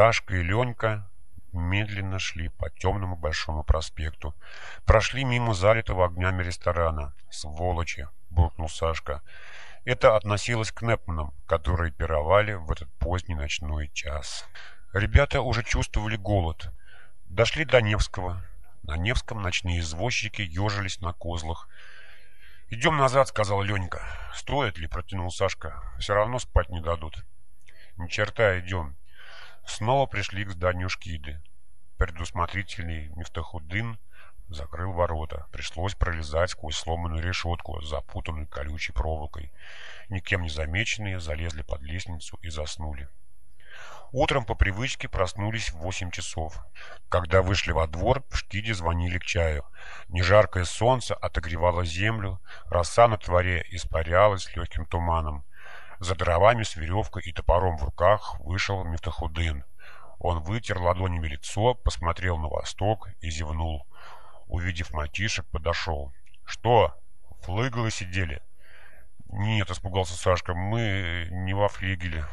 Сашка и Ленька медленно шли по темному большому проспекту. Прошли мимо залитого огнями ресторана. «Сволочи!» — буркнул Сашка. Это относилось к Непманам, которые пировали в этот поздний ночной час. Ребята уже чувствовали голод. Дошли до Невского. На Невском ночные извозчики ежились на козлах. «Идем назад», — сказал Ленька. «Стоит ли?» — протянул Сашка. «Все равно спать не дадут». «Ни черта, идем». Снова пришли к зданию Шкиды. Предусмотрительный Мифтахудын закрыл ворота. Пришлось пролезать сквозь сломанную решетку, запутанную колючей проволокой. Никем не замеченные залезли под лестницу и заснули. Утром по привычке проснулись в восемь часов. Когда вышли во двор, в Шкиде звонили к чаю. Нежаркое солнце отогревало землю, роса на творе испарялась легким туманом. За дровами с веревкой и топором в руках вышел Мифтахудын. Он вытер ладонями лицо, посмотрел на восток и зевнул. Увидев мальчишек, подошел. «Что, флыгалы сидели?» «Нет», — испугался Сашка, — «мы не во флигеле».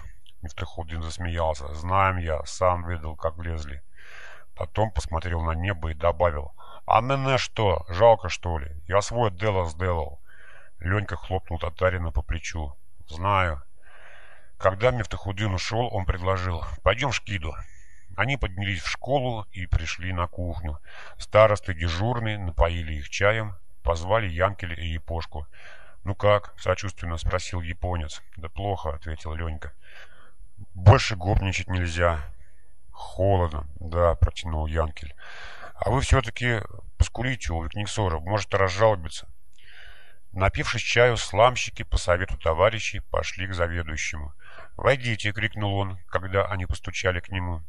Мифтахудин засмеялся. «Знаем я, сам видел, как влезли». Потом посмотрел на небо и добавил. «А мене что, жалко что ли? Я свой дело сделал». Ленька хлопнул татарина по плечу. «Знаю». Когда Мифтахудин ушел, он предложил. «Пойдем в Шкиду». Они поднялись в школу и пришли на кухню. Старосты дежурные напоили их чаем, позвали Янкеля и Япошку. «Ну как?» — сочувственно спросил японец. «Да плохо», — ответил Ленька. «Больше гопничать нельзя». «Холодно», — да, — протянул Янкель. «А вы все-таки поскулите у Викниксора, может разжалобиться». Напившись чаю, сламщики по совету товарищей пошли к заведующему. «Войдите!» — крикнул он, когда они постучали к нему.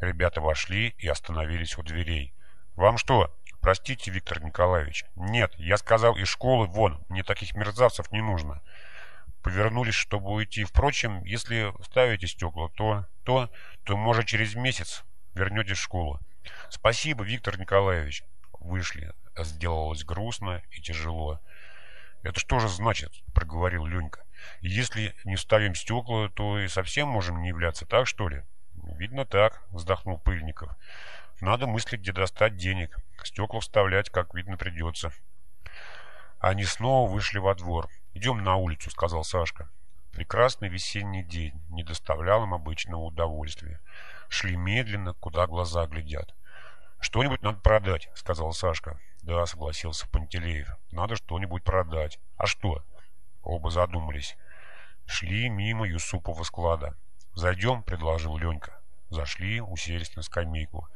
Ребята вошли и остановились у дверей. «Вам что? Простите, Виктор Николаевич. Нет, я сказал, из школы вон, мне таких мерзавцев не нужно». Повернулись, чтобы уйти. Впрочем, если ставите стекла, то, то, то, может, через месяц вернетесь в школу. Спасибо, Виктор Николаевич. Вышли. Сделалось грустно и тяжело. «Это что же значит?» — проговорил Ленька. «Если не ставим стекла, то и совсем можем не являться, так что ли?» «Видно так», — вздохнул Пыльников. «Надо мыслить, где достать денег. Стекла вставлять, как видно, придется». Они снова вышли во двор. «Идем на улицу», — сказал Сашка. Прекрасный весенний день не доставлял им обычного удовольствия. Шли медленно, куда глаза глядят. «Что-нибудь надо продать», — сказал Сашка. «Да», — согласился Пантелеев. «Надо что-нибудь продать». «А что?» Оба задумались. Шли мимо Юсупова склада. «Зайдем», — предложил Ленька. Зашли, уселись на скамейку.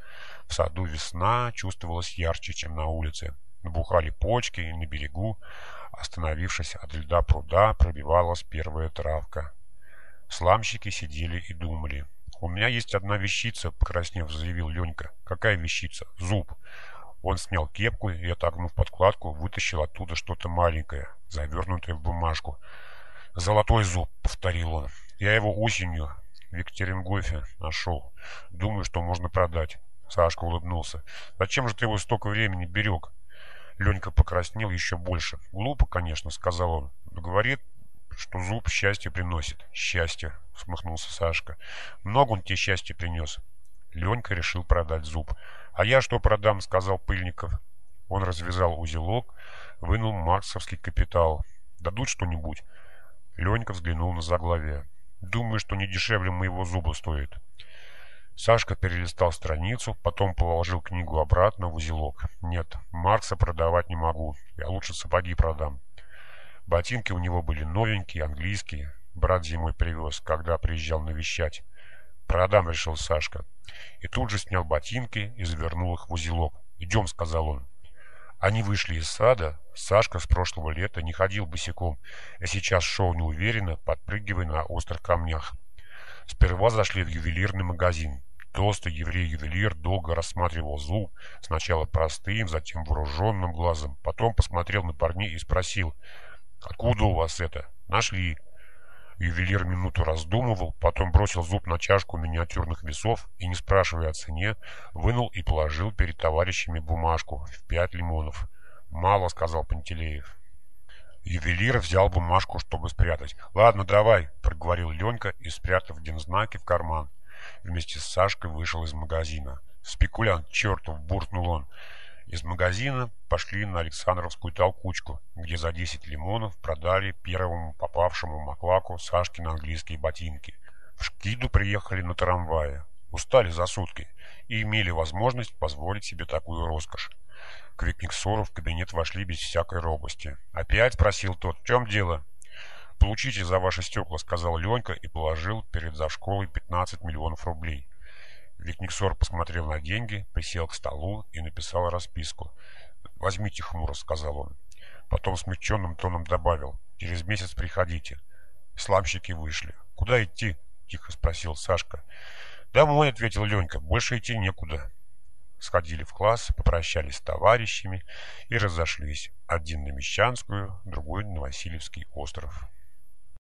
В саду весна чувствовалась ярче, чем на улице. Набухали почки, и на берегу, остановившись от льда пруда, пробивалась первая травка. Сламщики сидели и думали. «У меня есть одна вещица», — покраснев, заявил Ленька. «Какая вещица?» «Зуб». Он снял кепку и, отогнув подкладку, вытащил оттуда что-то маленькое, завернутое в бумажку. «Золотой зуб», — повторил он. «Я его осенью в Екатерингофе нашел. Думаю, что можно продать. Сашка улыбнулся. Зачем же ты его столько времени берег? Ленька покраснел еще больше. Глупо, конечно, сказал он. Говорит, что зуб счастье приносит. Счастье, смахнулся Сашка. Много он тебе счастья принес. Ленька решил продать зуб. А я что продам, сказал Пыльников. Он развязал узелок, вынул марксовский капитал. Дадут что-нибудь? Ленька взглянул на заглавие. Думаю, что не дешевле моего зуба стоит. Сашка перелистал страницу, потом положил книгу обратно в узелок. Нет, Маркса продавать не могу. Я лучше сапоги продам. Ботинки у него были новенькие, английские. Брат зимой привез, когда приезжал навещать. Продам, решил Сашка. И тут же снял ботинки и завернул их в узелок. «Идем», — сказал он. Они вышли из сада. Сашка с прошлого лета не ходил босиком, а сейчас шел неуверенно, подпрыгивая на острых камнях. Сперва зашли в ювелирный магазин. Толстый еврей-ювелир долго рассматривал зуб, сначала простым, затем вооруженным глазом. Потом посмотрел на парней и спросил, «Откуда у вас это?» «Нашли». Ювелир минуту раздумывал, потом бросил зуб на чашку миниатюрных весов и, не спрашивая о цене, вынул и положил перед товарищами бумажку в пять лимонов. «Мало», — сказал Пантелеев. Ювелир взял бумажку, чтобы спрятать. «Ладно, давай», — проговорил Ленька и, спрятав дензнаки в карман. вместе с Сашкой вышел из магазина. «Спекулянт, чертов!» — буркнул он. Из магазина пошли на Александровскую толкучку, где за 10 лимонов продали первому попавшему Маклаку Сашкины английские ботинки. В Шкиду приехали на трамвае, устали за сутки и имели возможность позволить себе такую роскошь. К в кабинет вошли без всякой робости. «Опять?» — спросил тот. «В чем дело?» «Получите за ваши стекла», — сказал Ленька и положил перед завшколой 15 миллионов рублей. Викниксор посмотрел на деньги, присел к столу и написал расписку. «Возьмите хмуро», — сказал он. Потом смягченным тоном добавил. «Через месяц приходите». Сламщики вышли. «Куда идти?» — тихо спросил Сашка. «Домой», — ответил Ленька. «Больше идти некуда». Сходили в класс, попрощались с товарищами и разошлись. Один на Мещанскую, другой на Васильевский остров.